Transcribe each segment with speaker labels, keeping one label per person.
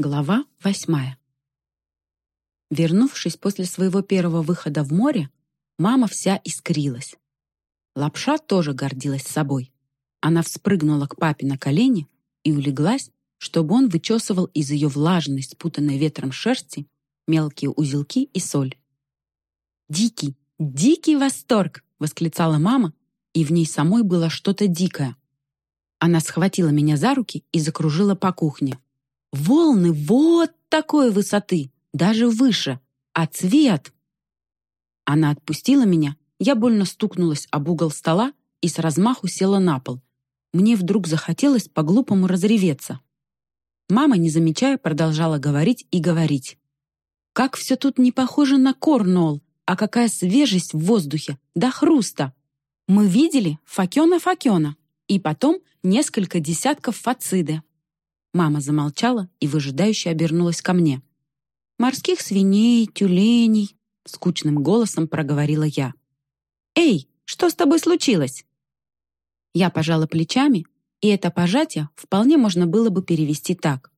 Speaker 1: Глава восьмая. Вернувшись после своего первого выхода в море, мама вся искрилась. Лапша тоже гордилась собой. Она вспрыгнула к папе на колени и улеглась, чтобы он вычесывал из ее влажной, спутанной ветром шерсти мелкие узелки и соль. «Дикий, дикий восторг!» — восклицала мама, и в ней самой было что-то дикое. Она схватила меня за руки и закружила по кухне. Волны вот такой высоты, даже выше, а цвет... Она отпустила меня, я больно стукнулась об угол стола и с размаху села на пол. Мне вдруг захотелось по-глупому разреветься. Мама, не замечая, продолжала говорить и говорить. Как все тут не похоже на Корнуолл, а какая свежесть в воздухе, до хруста. Мы видели факена-факена, и потом несколько десятков фациды. Мама замолчала и выжидающе обернулась ко мне. «Морских свиней, тюленей», — скучным голосом проговорила я. «Эй, что с тобой случилось?» Я пожала плечами, и это пожатие вполне можно было бы перевести так.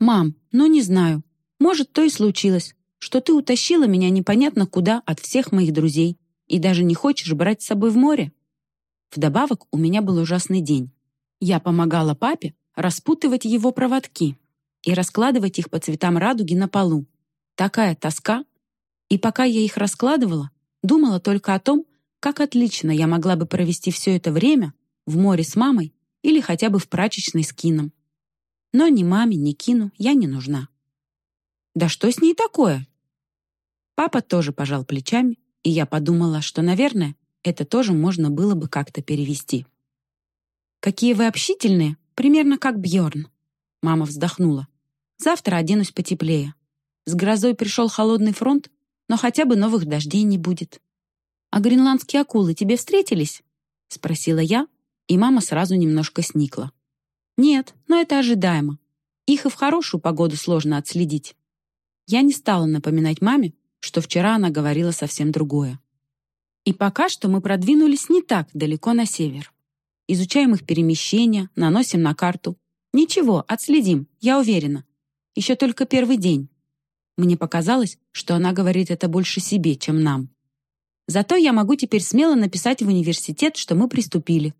Speaker 1: «Мам, ну не знаю. Может, то и случилось, что ты утащила меня непонятно куда от всех моих друзей и даже не хочешь брать с собой в море?» Вдобавок у меня был ужасный день. Я помогала папе распутывать его проводки и раскладывать их по цветам радуги на полу. Такая тоска. И пока я их раскладывала, думала только о том, как отлично я могла бы провести все это время в море с мамой или хотя бы в прачечной с Кином. Но ни маме, ни Кину я не нужна. Да что с ней такое? Папа тоже пожал плечами, и я подумала, что, наверное, это тоже можно было бы как-то перевести. «Какие вы общительные!» Примерно как Бьорн. Мама вздохнула. Завтра оденусь потеплее. С грозой пришел холодный фронт, но хотя бы новых дождей не будет. «А гренландские акулы тебе встретились?» — спросила я, и мама сразу немножко сникла. «Нет, но это ожидаемо. Их и в хорошую погоду сложно отследить». Я не стала напоминать маме, что вчера она говорила совсем другое. И пока что мы продвинулись не так далеко на север изучаем их перемещения, наносим на карту. Ничего, отследим, я уверена. Еще только первый день. Мне показалось, что она говорит это больше себе, чем нам. Зато я могу теперь смело написать в университет, что мы приступили.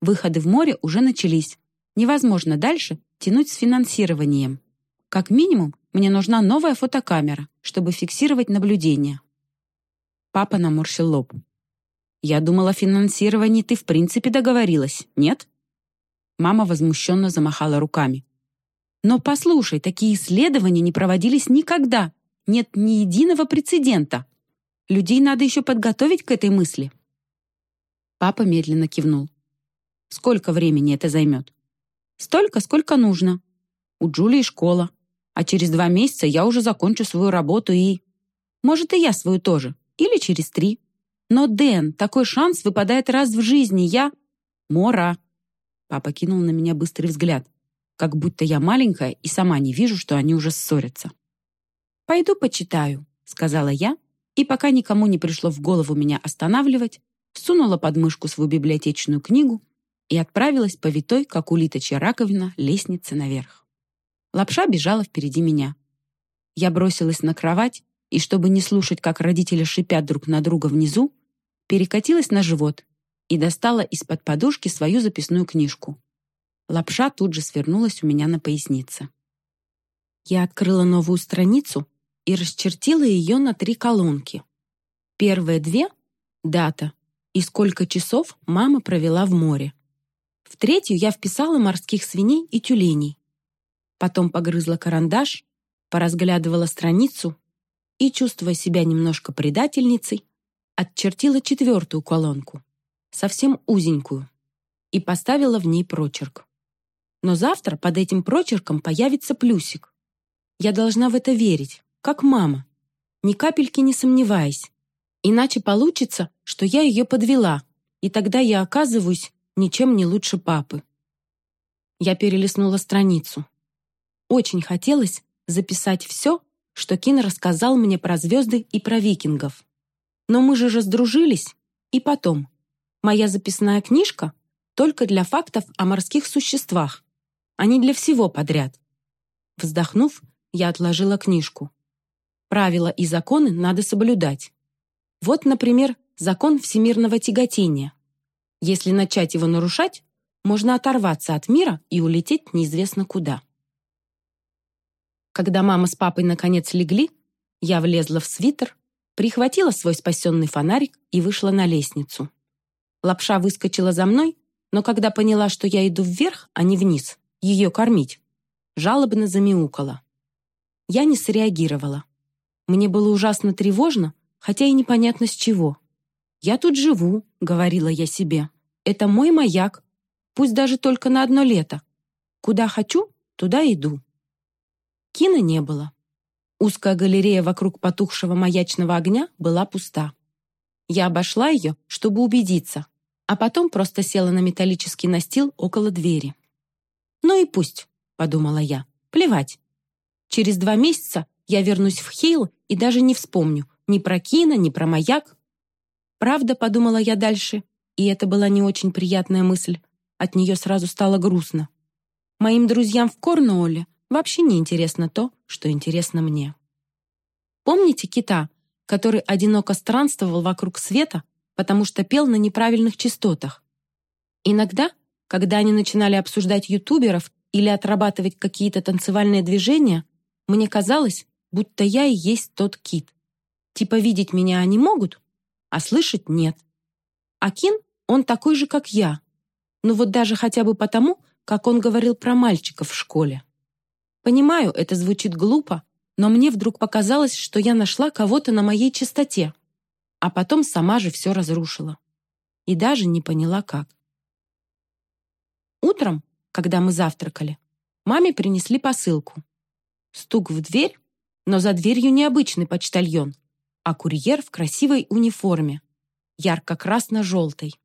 Speaker 1: Выходы в море уже начались. Невозможно дальше тянуть с финансированием. Как минимум, мне нужна новая фотокамера, чтобы фиксировать наблюдения. Папа наморщил лоб. Я думала, о финансировании ты в принципе договорилась, нет?» Мама возмущенно замахала руками. «Но послушай, такие исследования не проводились никогда. Нет ни единого прецедента. Людей надо еще подготовить к этой мысли». Папа медленно кивнул. «Сколько времени это займет?» «Столько, сколько нужно. У Джулии школа. А через два месяца я уже закончу свою работу и... Может, и я свою тоже. Или через три. «Но, Дэн, такой шанс выпадает раз в жизни. Я...» «Мора!» Папа кинул на меня быстрый взгляд, как будто я маленькая и сама не вижу, что они уже ссорятся. «Пойду почитаю», — сказала я, и пока никому не пришло в голову меня останавливать, всунула под мышку свою библиотечную книгу и отправилась по витой, как улиточья раковина, лестнице наверх. Лапша бежала впереди меня. Я бросилась на кровать, и чтобы не слушать, как родители шипят друг на друга внизу, перекатилась на живот и достала из-под подушки свою записную книжку. Лапша тут же свернулась у меня на пояснице. Я открыла новую страницу и расчертила ее на три колонки. Первые две — дата и сколько часов мама провела в море. В третью я вписала морских свиней и тюленей. Потом погрызла карандаш, поразглядывала страницу и, чувствуя себя немножко предательницей, отчертила четвертую колонку, совсем узенькую, и поставила в ней прочерк. Но завтра под этим прочерком появится плюсик. Я должна в это верить, как мама, ни капельки не сомневаясь. Иначе получится, что я ее подвела, и тогда я оказываюсь ничем не лучше папы. Я перелистнула страницу. Очень хотелось записать все, что Кин рассказал мне про звезды и про викингов. Но мы же раздружились. И потом, моя записная книжка только для фактов о морских существах, а не для всего подряд. Вздохнув, я отложила книжку. Правила и законы надо соблюдать. Вот, например, закон всемирного тяготения. Если начать его нарушать, можно оторваться от мира и улететь неизвестно куда. Когда мама с папой наконец легли, я влезла в свитер, прихватила свой спасенный фонарик и вышла на лестницу. Лапша выскочила за мной, но когда поняла, что я иду вверх, а не вниз, ее кормить, жалобно замяукала. Я не среагировала. Мне было ужасно тревожно, хотя и непонятно с чего. «Я тут живу», — говорила я себе. «Это мой маяк, пусть даже только на одно лето. Куда хочу, туда иду». Кина не было. Узкая галерея вокруг потухшего маячного огня была пуста. Я обошла ее, чтобы убедиться, а потом просто села на металлический настил около двери. «Ну и пусть», — подумала я, — «плевать. Через два месяца я вернусь в Хейл и даже не вспомню ни про Кина, ни про маяк. Правда, подумала я дальше, и это была не очень приятная мысль. От нее сразу стало грустно. Моим друзьям в Корнуолле вообще не интересно то, что интересно мне. Помните кита, который одиноко странствовал вокруг света, потому что пел на неправильных частотах? Иногда, когда они начинали обсуждать ютуберов или отрабатывать какие-то танцевальные движения, мне казалось, будто я и есть тот кит. Типа видеть меня они могут, а слышать нет. А Кин, он такой же, как я. Ну вот даже хотя бы потому, как он говорил про мальчиков в школе. Понимаю, это звучит глупо, но мне вдруг показалось, что я нашла кого-то на моей чистоте, а потом сама же все разрушила. И даже не поняла, как. Утром, когда мы завтракали, маме принесли посылку. Стук в дверь, но за дверью необычный почтальон, а курьер в красивой униформе, ярко-красно-желтой.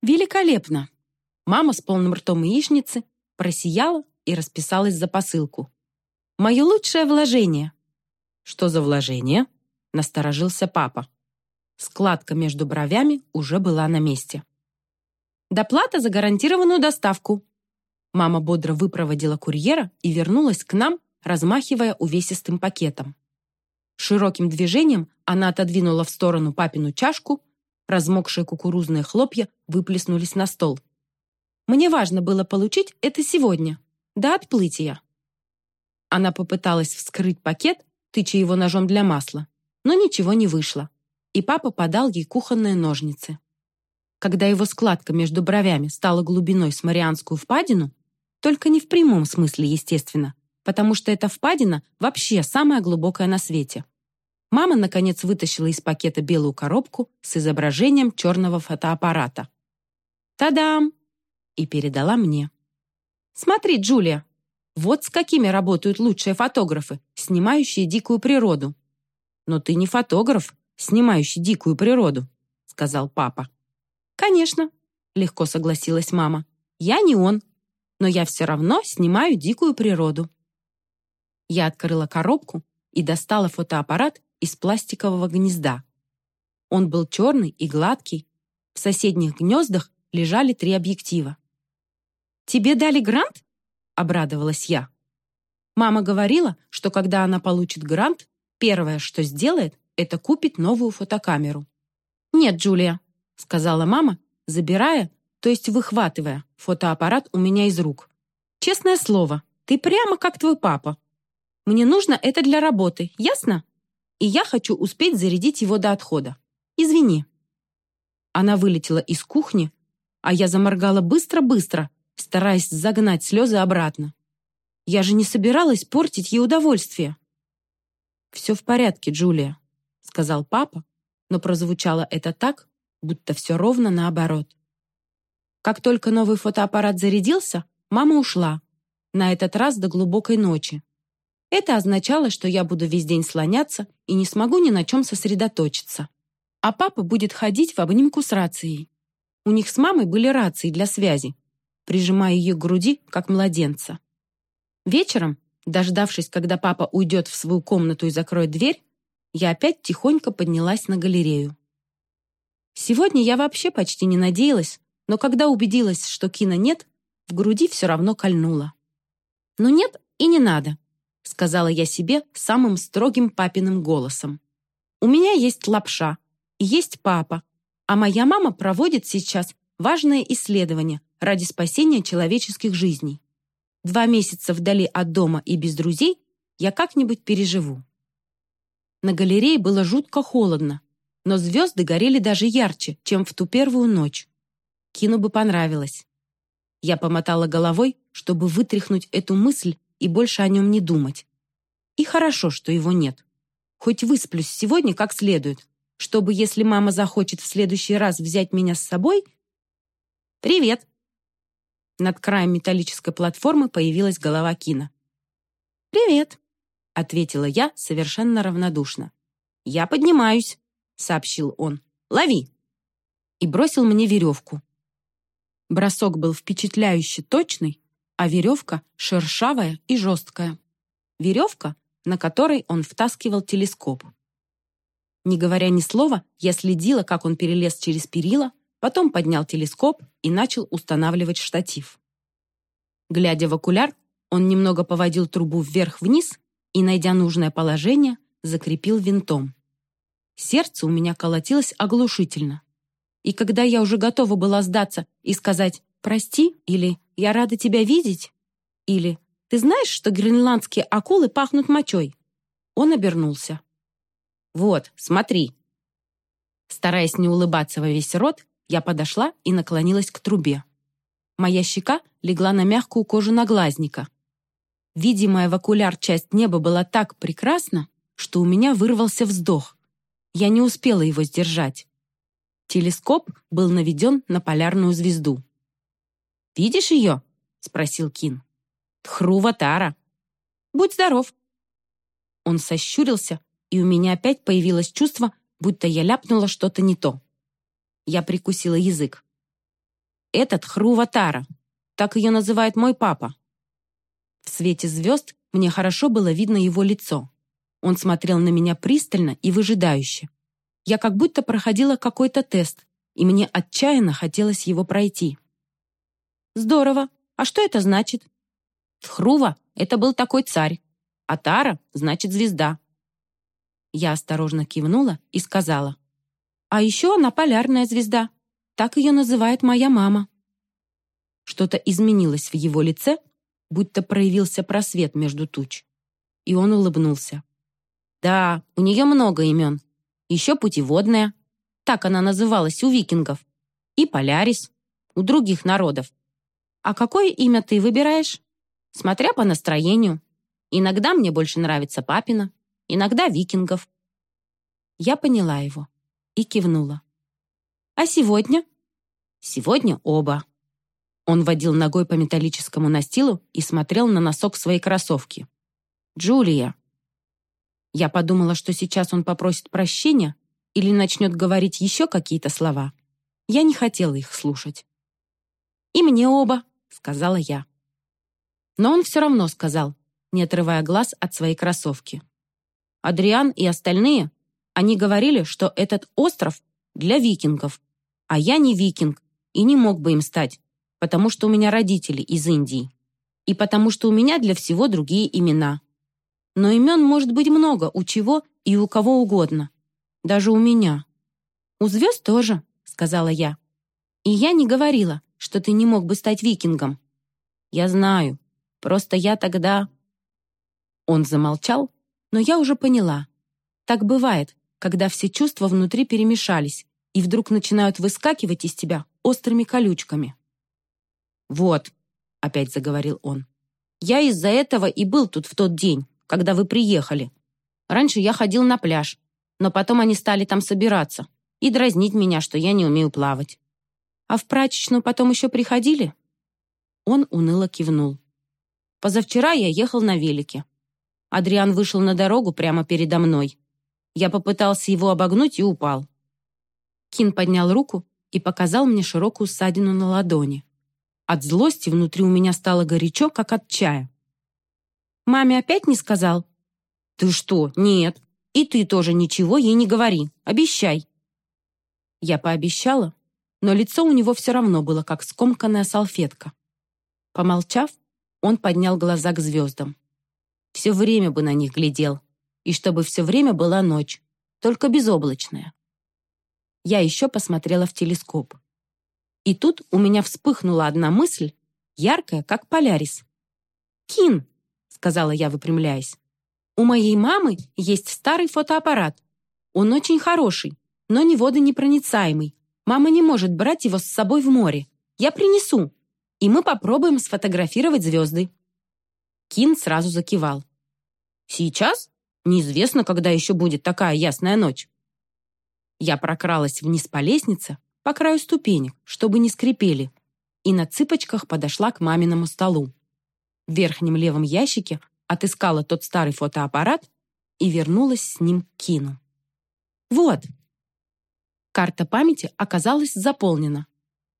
Speaker 1: Великолепно! Мама с полным ртом яичницы просияла и расписалась за посылку. «Мое лучшее вложение». «Что за вложение?» — насторожился папа. Складка между бровями уже была на месте. «Доплата за гарантированную доставку». Мама бодро выпроводила курьера и вернулась к нам, размахивая увесистым пакетом. Широким движением она отодвинула в сторону папину чашку, размокшие кукурузные хлопья выплеснулись на стол. «Мне важно было получить это сегодня», до отплытия. Она попыталась вскрыть пакет, тыча его ножом для масла, но ничего не вышло, и папа подал ей кухонные ножницы. Когда его складка между бровями стала глубиной с Марианскую впадину, только не в прямом смысле, естественно, потому что эта впадина вообще самая глубокая на свете. Мама, наконец, вытащила из пакета белую коробку с изображением черного фотоаппарата. «Та-дам!» и передала мне. Смотри, Джулия, вот с какими работают лучшие фотографы, снимающие дикую природу. Но ты не фотограф, снимающий дикую природу, сказал папа. Конечно, легко согласилась мама. Я не он, но я все равно снимаю дикую природу. Я открыла коробку и достала фотоаппарат из пластикового гнезда. Он был черный и гладкий. В соседних гнездах лежали три объектива. «Тебе дали грант?» — обрадовалась я. Мама говорила, что когда она получит грант, первое, что сделает, это купит новую фотокамеру. «Нет, Джулия», — сказала мама, забирая, то есть выхватывая фотоаппарат у меня из рук. «Честное слово, ты прямо как твой папа. Мне нужно это для работы, ясно? И я хочу успеть зарядить его до отхода. Извини». Она вылетела из кухни, а я заморгала быстро-быстро, стараясь загнать слезы обратно. Я же не собиралась портить ей удовольствие. «Все в порядке, Джулия», — сказал папа, но прозвучало это так, будто все ровно наоборот. Как только новый фотоаппарат зарядился, мама ушла, на этот раз до глубокой ночи. Это означало, что я буду весь день слоняться и не смогу ни на чем сосредоточиться. А папа будет ходить в обнимку с рацией. У них с мамой были рации для связи, прижимая ее к груди, как младенца. Вечером, дождавшись, когда папа уйдет в свою комнату и закроет дверь, я опять тихонько поднялась на галерею. Сегодня я вообще почти не надеялась, но когда убедилась, что Кина нет, в груди все равно кольнуло. «Ну нет и не надо», — сказала я себе самым строгим папиным голосом. «У меня есть лапша, и есть папа, а моя мама проводит сейчас важное исследование ради спасения человеческих жизней. Два месяца вдали от дома и без друзей я как-нибудь переживу». На галерее было жутко холодно, но звезды горели даже ярче, чем в ту первую ночь. Кину бы понравилось. Я помотала головой, чтобы вытряхнуть эту мысль и больше о нем не думать. И хорошо, что его нет. Хоть высплюсь сегодня как следует, чтобы, если мама захочет в следующий раз взять меня с собой... «Привет!» Над краем металлической платформы появилась голова Кина. «Привет!» — ответила я совершенно равнодушно. «Я поднимаюсь!» — сообщил он. «Лови!» И бросил мне веревку. Бросок был впечатляюще точный, а веревка шершавая и жесткая. Веревка, на которой он втаскивал телескоп. Не говоря ни слова, я следила, как он перелез через перила, потом поднял телескоп и начал устанавливать штатив. Глядя в окуляр, он немного поводил трубу вверх-вниз и, найдя нужное положение, закрепил винтом. Сердце у меня колотилось оглушительно. И когда я уже готова была сдаться и сказать «прости» или «я рада тебя видеть» или «ты знаешь, что гренландские акулы пахнут мочой», он обернулся. «Вот, смотри». Стараясь не улыбаться во весь рот, я подошла и наклонилась к трубе. Моя щека легла на мягкую кожу наглазника. Видимая в окуляр часть неба была так прекрасна, что у меня вырвался вздох. Я не успела его сдержать. Телескоп был наведен на полярную звезду. «Видишь ее?» — спросил Кин. «Тхруватара. Будь здоров». Он сощурился, и у меня опять появилось чувство, будто я ляпнула что-то не то. Я прикусила язык. «Этот Хруватара. Так ее называет мой папа». В свете звезд мне хорошо было видно его лицо. Он смотрел на меня пристально и выжидающе. Я как будто проходила какой-то тест, и мне отчаянно хотелось его пройти. «Здорово. А что это значит?» «Тхрува — это был такой царь, а Тара — значит звезда». Я осторожно кивнула и сказала. «А еще она полярная звезда. Так ее называет моя мама». Что-то изменилось в его лице, будто проявился просвет между туч. И он улыбнулся. Да, у нее много имен. Еще путеводная. Так она называлась у викингов. И Полярис. У других народов. А какое имя ты выбираешь? Смотря по настроению. Иногда мне больше нравится папина, иногда викингов. Я поняла его и кивнула. А сегодня? Сегодня оба. Он водил ногой по металлическому настилу и смотрел на носок своей кроссовки. «Джулия, я подумала, что сейчас он попросит прощения или начнет говорить еще какие-то слова. Я не хотела их слушать. «И мне оба», — сказала я. Но он все равно сказал, не отрывая глаз от своей кроссовки. Адриан и остальные, они говорили, что этот остров для викингов, а я не викинг и не мог бы им стать, потому что у меня родители из Индии и потому что у меня для всего другие имена. Но имен может быть много у чего и у кого угодно. Даже у меня. «У звезд тоже», — сказала я. «И я не говорила, что ты не мог бы стать викингом». «Я знаю. Просто я тогда...» Он замолчал, но я уже поняла. Так бывает, когда все чувства внутри перемешались и вдруг начинают выскакивать из тебя острыми колючками. «Вот», — опять заговорил он, — «я из-за этого и был тут в тот день когда вы приехали. Раньше я ходил на пляж, но потом они стали там собираться и дразнить меня, что я не умею плавать. А в прачечную потом еще приходили?» Он уныло кивнул. «Позавчера я ехал на велике. Адриан вышел на дорогу прямо передо мной. Я попытался его обогнуть и упал. Кин поднял руку и показал мне широкую ссадину на ладони. От злости внутри у меня стало горячо, как от чая. Маме опять не сказал? Ты что? Нет. И ты тоже ничего ей не говори. Обещай. Я пообещала, но лицо у него все равно было как скомканная салфетка. Помолчав, он поднял глаза к звездам. Все время бы на них глядел. И чтобы все время была ночь, только безоблачная. Я еще посмотрела в телескоп. И тут у меня вспыхнула одна мысль, яркая, как полярис. «Кин», — сказала я, выпрямляясь, «у моей мамы есть старый фотоаппарат. Он очень хороший, но не водонепроницаемый. Мама не может брать его с собой в море. Я принесу, и мы попробуем сфотографировать звезды». Кин сразу закивал. «Сейчас? Неизвестно, когда еще будет такая ясная ночь». Я прокралась вниз по лестнице, по краю ступенек, чтобы не скрипели, и на цыпочках подошла к маминому столу. В верхнем левом ящике отыскала тот старый фотоаппарат и вернулась с ним к Кину. «Вот!» Карта памяти оказалась заполнена,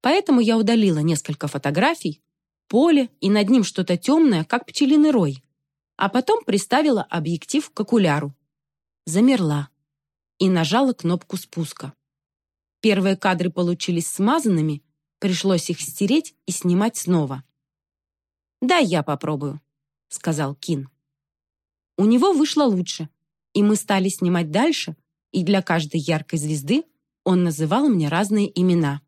Speaker 1: поэтому я удалила несколько фотографий, поле и над ним что-то темное, как пчелиный рой, а потом приставила объектив к окуляру. Замерла и нажала кнопку спуска. Первые кадры получились смазанными, пришлось их стереть и снимать снова. «Да, я попробую», — сказал Кин. У него вышло лучше, и мы стали снимать дальше, и для каждой яркой звезды он называл мне разные имена.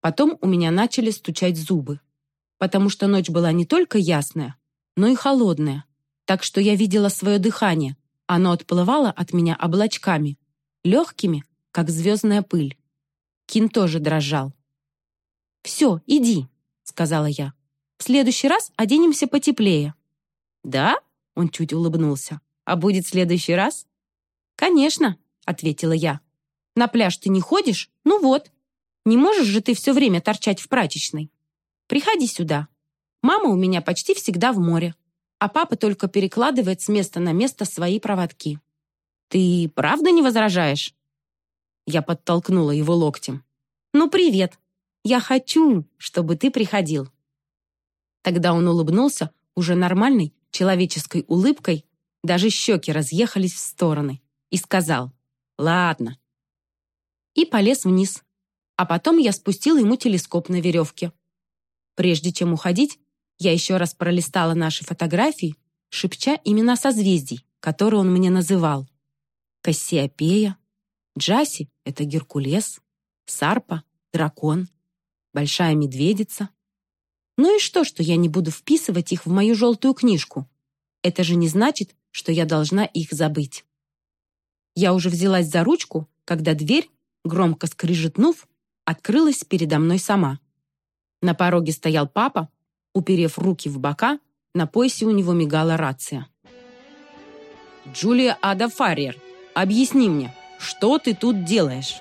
Speaker 1: Потом у меня начали стучать зубы, потому что ночь была не только ясная, но и холодная, так что я видела свое дыхание, оно отплывало от меня облачками, легкими, как звездная пыль. Кин тоже дрожал. «Все, иди», — сказала я. «В следующий раз оденемся потеплее». «Да?» — он чуть улыбнулся. «А будет следующий раз?» «Конечно», — ответила я. «На пляж ты не ходишь? Ну вот. Не можешь же ты все время торчать в прачечной. Приходи сюда. Мама у меня почти всегда в море а папа только перекладывает с места на место свои проводки. «Ты правда не возражаешь?» Я подтолкнула его локтем. «Ну, привет! Я хочу, чтобы ты приходил». Тогда он улыбнулся уже нормальной человеческой улыбкой, даже щеки разъехались в стороны, и сказал «Ладно». И полез вниз, а потом я спустила ему телескоп на веревке. Прежде чем уходить, я еще раз пролистала наши фотографии, шепча имена созвездий, которые он мне называл. Кассиопея, Джаси — это Геркулес, Сарпа — дракон, Большая медведица. Ну и что, что я не буду вписывать их в мою желтую книжку? Это же не значит, что я должна их забыть. Я уже взялась за ручку, когда дверь, громко скрижетнув, открылась передо мной сама. На пороге стоял папа Уперев руки в бока, на поясе у него мигала рация.
Speaker 2: «Джулия Ада Фарриер, объясни мне, что ты тут делаешь?»